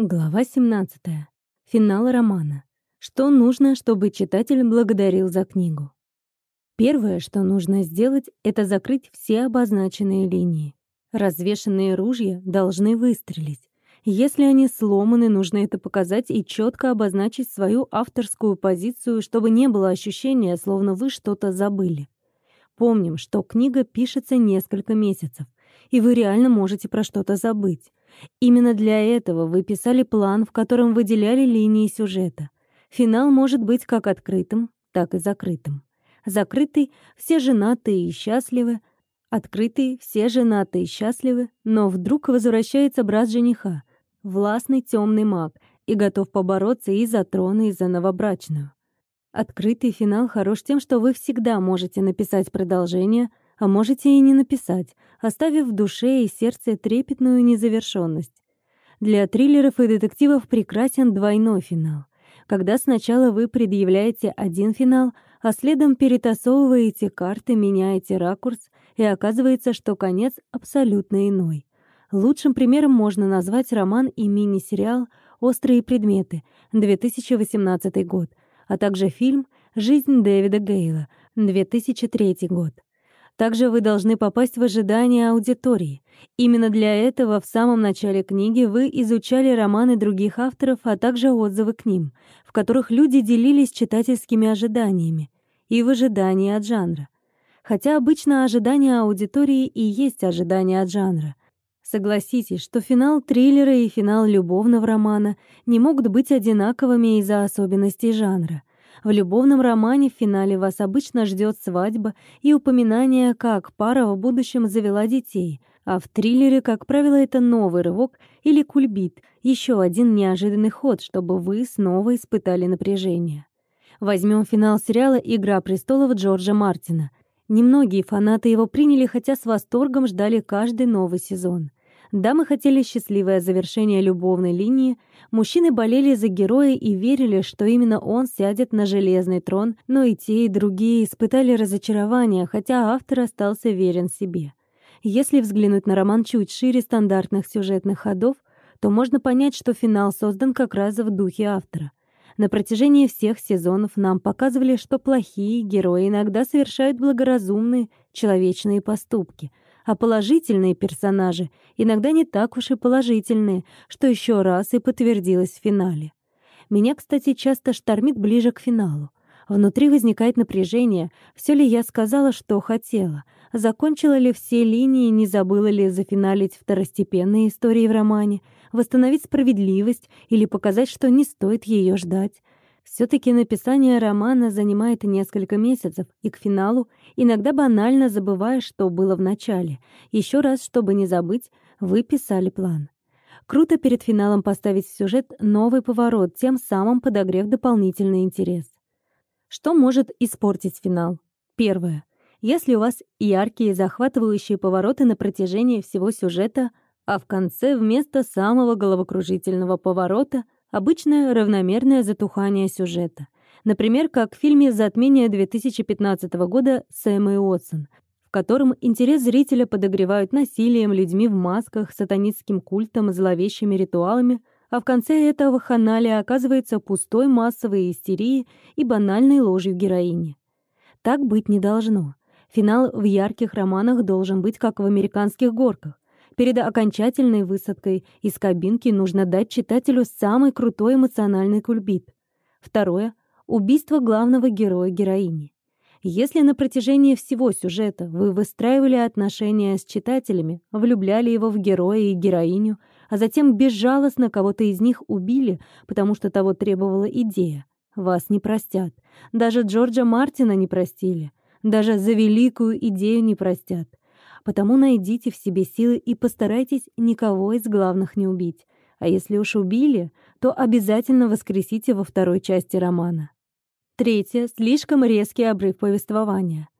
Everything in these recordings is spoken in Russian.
Глава 17. Финал романа. Что нужно, чтобы читатель благодарил за книгу? Первое, что нужно сделать, это закрыть все обозначенные линии. Развешенные ружья должны выстрелить. Если они сломаны, нужно это показать и четко обозначить свою авторскую позицию, чтобы не было ощущения, словно вы что-то забыли. Помним, что книга пишется несколько месяцев, и вы реально можете про что-то забыть. Именно для этого вы писали план, в котором выделяли линии сюжета. Финал может быть как открытым, так и закрытым. Закрытый — все женатые и счастливы, открытый — все женатые и счастливы, но вдруг возвращается брат жениха, властный темный маг, и готов побороться и за трон, и за новобрачную. Открытый финал хорош тем, что вы всегда можете написать продолжение — а можете и не написать, оставив в душе и сердце трепетную незавершенность. Для триллеров и детективов прекрасен двойной финал, когда сначала вы предъявляете один финал, а следом перетасовываете карты, меняете ракурс, и оказывается, что конец абсолютно иной. Лучшим примером можно назвать роман и мини-сериал «Острые предметы» 2018 год, а также фильм «Жизнь Дэвида Гейла» 2003 год. Также вы должны попасть в ожидание аудитории. Именно для этого в самом начале книги вы изучали романы других авторов, а также отзывы к ним, в которых люди делились читательскими ожиданиями и в ожидании от жанра. Хотя обычно ожидание аудитории и есть ожидание от жанра. Согласитесь, что финал триллера и финал любовного романа не могут быть одинаковыми из-за особенностей жанра. В любовном романе в финале вас обычно ждет свадьба и упоминание, как пара в будущем завела детей, а в триллере, как правило, это новый рывок или кульбит, еще один неожиданный ход, чтобы вы снова испытали напряжение. Возьмем финал сериала «Игра престолов» Джорджа Мартина. Немногие фанаты его приняли, хотя с восторгом ждали каждый новый сезон. Дамы хотели счастливое завершение любовной линии, мужчины болели за героя и верили, что именно он сядет на железный трон, но и те, и другие испытали разочарование, хотя автор остался верен себе. Если взглянуть на роман чуть шире стандартных сюжетных ходов, то можно понять, что финал создан как раз в духе автора. На протяжении всех сезонов нам показывали, что плохие герои иногда совершают благоразумные человечные поступки — а положительные персонажи иногда не так уж и положительные, что еще раз и подтвердилось в финале. Меня, кстати, часто штормит ближе к финалу. Внутри возникает напряжение, все ли я сказала, что хотела, закончила ли все линии, не забыла ли зафиналить второстепенные истории в романе, восстановить справедливость или показать, что не стоит ее ждать. Все-таки написание романа занимает несколько месяцев, и к финалу иногда банально забываешь, что было в начале. Еще раз, чтобы не забыть, вы писали план. Круто перед финалом поставить в сюжет новый поворот, тем самым подогрев дополнительный интерес. Что может испортить финал? Первое. Если у вас яркие захватывающие повороты на протяжении всего сюжета, а в конце вместо самого головокружительного поворота — Обычное равномерное затухание сюжета. Например, как в фильме «Затмение» 2015 года Сэм и Уотсон, в котором интерес зрителя подогревают насилием, людьми в масках, сатанистским культом, зловещими ритуалами, а в конце этого ханалия оказывается пустой массовой истерией и банальной ложью героини. Так быть не должно. Финал в ярких романах должен быть как в американских горках. Перед окончательной высадкой из кабинки нужно дать читателю самый крутой эмоциональный кульбит. Второе — убийство главного героя-героини. Если на протяжении всего сюжета вы выстраивали отношения с читателями, влюбляли его в героя и героиню, а затем безжалостно кого-то из них убили, потому что того требовала идея, вас не простят. Даже Джорджа Мартина не простили. Даже за великую идею не простят. Потому найдите в себе силы и постарайтесь никого из главных не убить. А если уж убили, то обязательно воскресите во второй части романа. Третье. Слишком резкий обрыв повествования.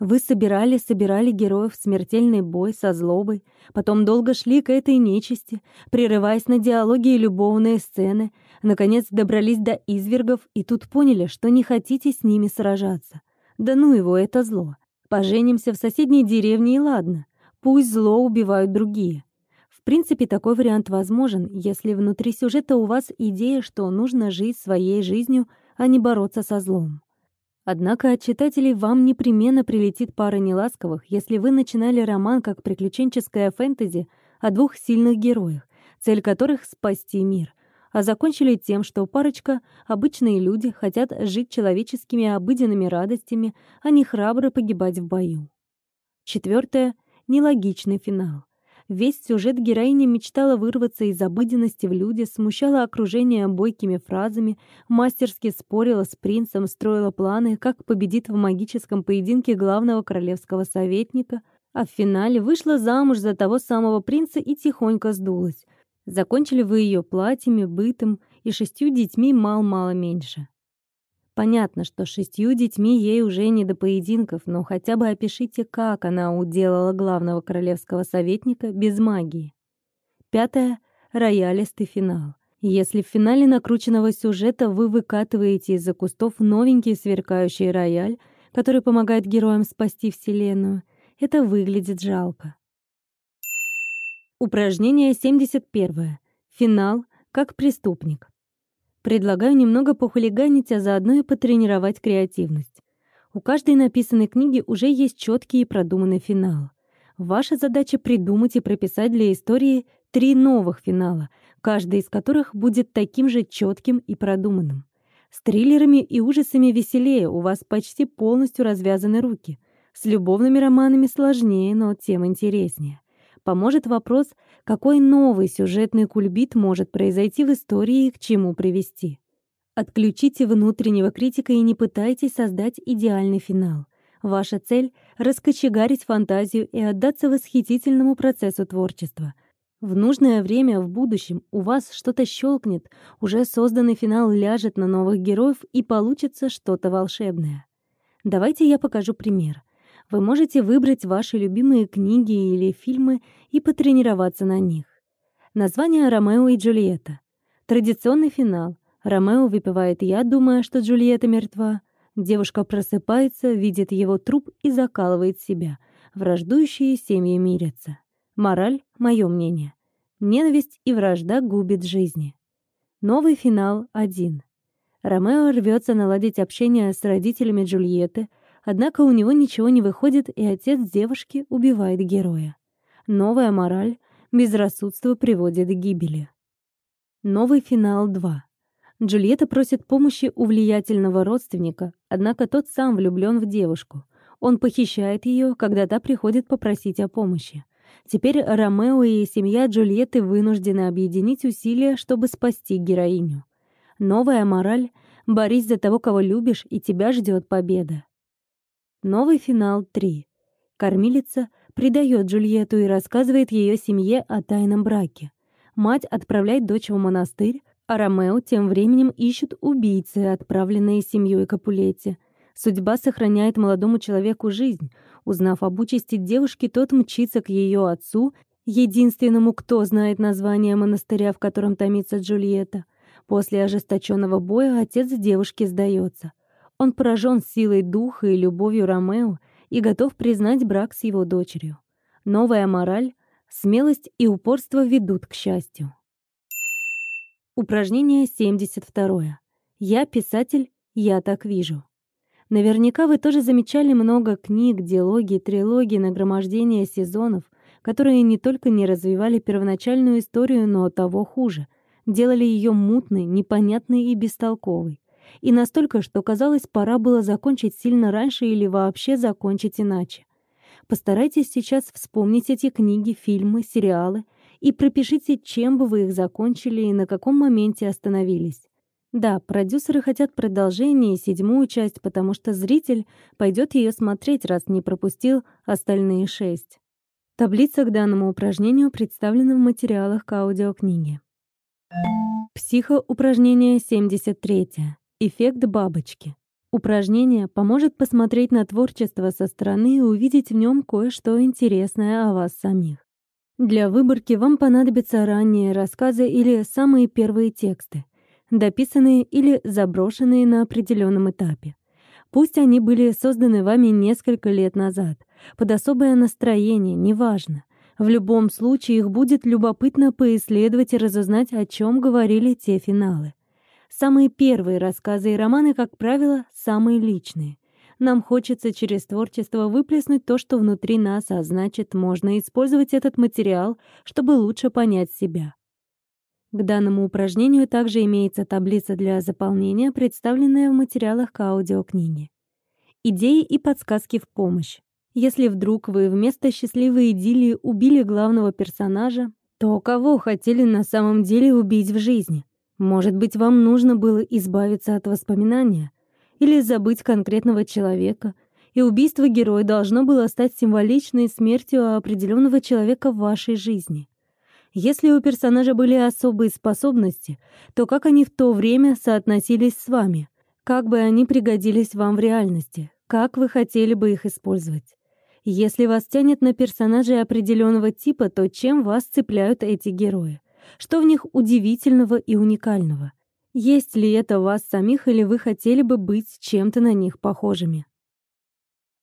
Вы собирали, собирали героев в смертельный бой со злобой, потом долго шли к этой нечисти, прерываясь на диалоги и любовные сцены, наконец добрались до извергов и тут поняли, что не хотите с ними сражаться. Да ну его, это зло. Поженимся в соседней деревне и ладно. Пусть зло убивают другие. В принципе, такой вариант возможен, если внутри сюжета у вас идея, что нужно жить своей жизнью, а не бороться со злом. Однако от читателей вам непременно прилетит пара неласковых, если вы начинали роман как приключенческое фэнтези о двух сильных героях, цель которых — спасти мир, а закончили тем, что парочка, обычные люди, хотят жить человеческими обыденными радостями, а не храбро погибать в бою. Четвертое — нелогичный финал. Весь сюжет героиня мечтала вырваться из обыденности в люди, смущала окружение бойкими фразами, мастерски спорила с принцем, строила планы, как победит в магическом поединке главного королевского советника, а в финале вышла замуж за того самого принца и тихонько сдулась. Закончили вы ее платьями, бытом и шестью детьми мал-мало меньше. Понятно, что шестью детьми ей уже не до поединков, но хотя бы опишите, как она уделала главного королевского советника без магии. Пятое — роялистый финал. Если в финале накрученного сюжета вы выкатываете из-за кустов новенький сверкающий рояль, который помогает героям спасти Вселенную, это выглядит жалко. Упражнение 71. Финал как преступник. Предлагаю немного похулиганить, а заодно и потренировать креативность. У каждой написанной книги уже есть четкий и продуманный финал. Ваша задача придумать и прописать для истории три новых финала, каждый из которых будет таким же четким и продуманным. С триллерами и ужасами веселее, у вас почти полностью развязаны руки. С любовными романами сложнее, но тем интереснее. Поможет вопрос, какой новый сюжетный кульбит может произойти в истории и к чему привести. Отключите внутреннего критика и не пытайтесь создать идеальный финал. Ваша цель — раскочегарить фантазию и отдаться восхитительному процессу творчества. В нужное время в будущем у вас что-то щелкнет, уже созданный финал ляжет на новых героев и получится что-то волшебное. Давайте я покажу пример. Вы можете выбрать ваши любимые книги или фильмы и потренироваться на них. Название «Ромео и Джульетта». Традиционный финал. Ромео выпивает яд, думая, что Джульетта мертва. Девушка просыпается, видит его труп и закалывает себя. Враждующие семьи мирятся. Мораль — мое мнение. Ненависть и вражда губит жизни. Новый финал один. Ромео рвется наладить общение с родителями Джульетты, Однако у него ничего не выходит, и отец девушки убивает героя. Новая мораль — безрассудство приводит к гибели. Новый финал 2. Джульетта просит помощи у влиятельного родственника, однако тот сам влюблен в девушку. Он похищает ее, когда та приходит попросить о помощи. Теперь Ромео и семья Джульетты вынуждены объединить усилия, чтобы спасти героиню. Новая мораль — борись за того, кого любишь, и тебя ждет победа. Новый финал 3. Кормилица предает Джульетту и рассказывает ее семье о тайном браке. Мать отправляет дочь в монастырь, а Ромео тем временем ищет убийцы, отправленные семьей Капулетти. Судьба сохраняет молодому человеку жизнь. Узнав об участи девушки, тот мчится к ее отцу, единственному, кто знает название монастыря, в котором томится Джульетта. После ожесточенного боя отец девушки сдается. Он поражен силой духа и любовью Ромео и готов признать брак с его дочерью. Новая мораль, смелость и упорство ведут к счастью. Упражнение 72. Я писатель, я так вижу. Наверняка вы тоже замечали много книг, диалогий, трилогий, нагромождения сезонов, которые не только не развивали первоначальную историю, но того хуже, делали ее мутной, непонятной и бестолковой и настолько, что казалось, пора было закончить сильно раньше или вообще закончить иначе. Постарайтесь сейчас вспомнить эти книги, фильмы, сериалы и пропишите, чем бы вы их закончили и на каком моменте остановились. Да, продюсеры хотят продолжение и седьмую часть, потому что зритель пойдет ее смотреть, раз не пропустил остальные шесть. Таблица к данному упражнению представлена в материалах к аудиокниге. Психоупражнение 73. Эффект бабочки. Упражнение поможет посмотреть на творчество со стороны и увидеть в нем кое-что интересное о вас самих. Для выборки вам понадобятся ранние рассказы или самые первые тексты, дописанные или заброшенные на определенном этапе. Пусть они были созданы вами несколько лет назад, под особое настроение, неважно. В любом случае их будет любопытно поисследовать и разузнать, о чем говорили те финалы. Самые первые рассказы и романы, как правило, самые личные. Нам хочется через творчество выплеснуть то, что внутри нас, а значит, можно использовать этот материал, чтобы лучше понять себя. К данному упражнению также имеется таблица для заполнения, представленная в материалах к аудиокниге. Идеи и подсказки в помощь. Если вдруг вы вместо счастливой идиллии убили главного персонажа, то кого хотели на самом деле убить в жизни? Может быть, вам нужно было избавиться от воспоминания или забыть конкретного человека, и убийство героя должно было стать символичной смертью определенного человека в вашей жизни. Если у персонажа были особые способности, то как они в то время соотносились с вами? Как бы они пригодились вам в реальности? Как вы хотели бы их использовать? Если вас тянет на персонажей определенного типа, то чем вас цепляют эти герои? Что в них удивительного и уникального? Есть ли это вас самих или вы хотели бы быть чем-то на них похожими?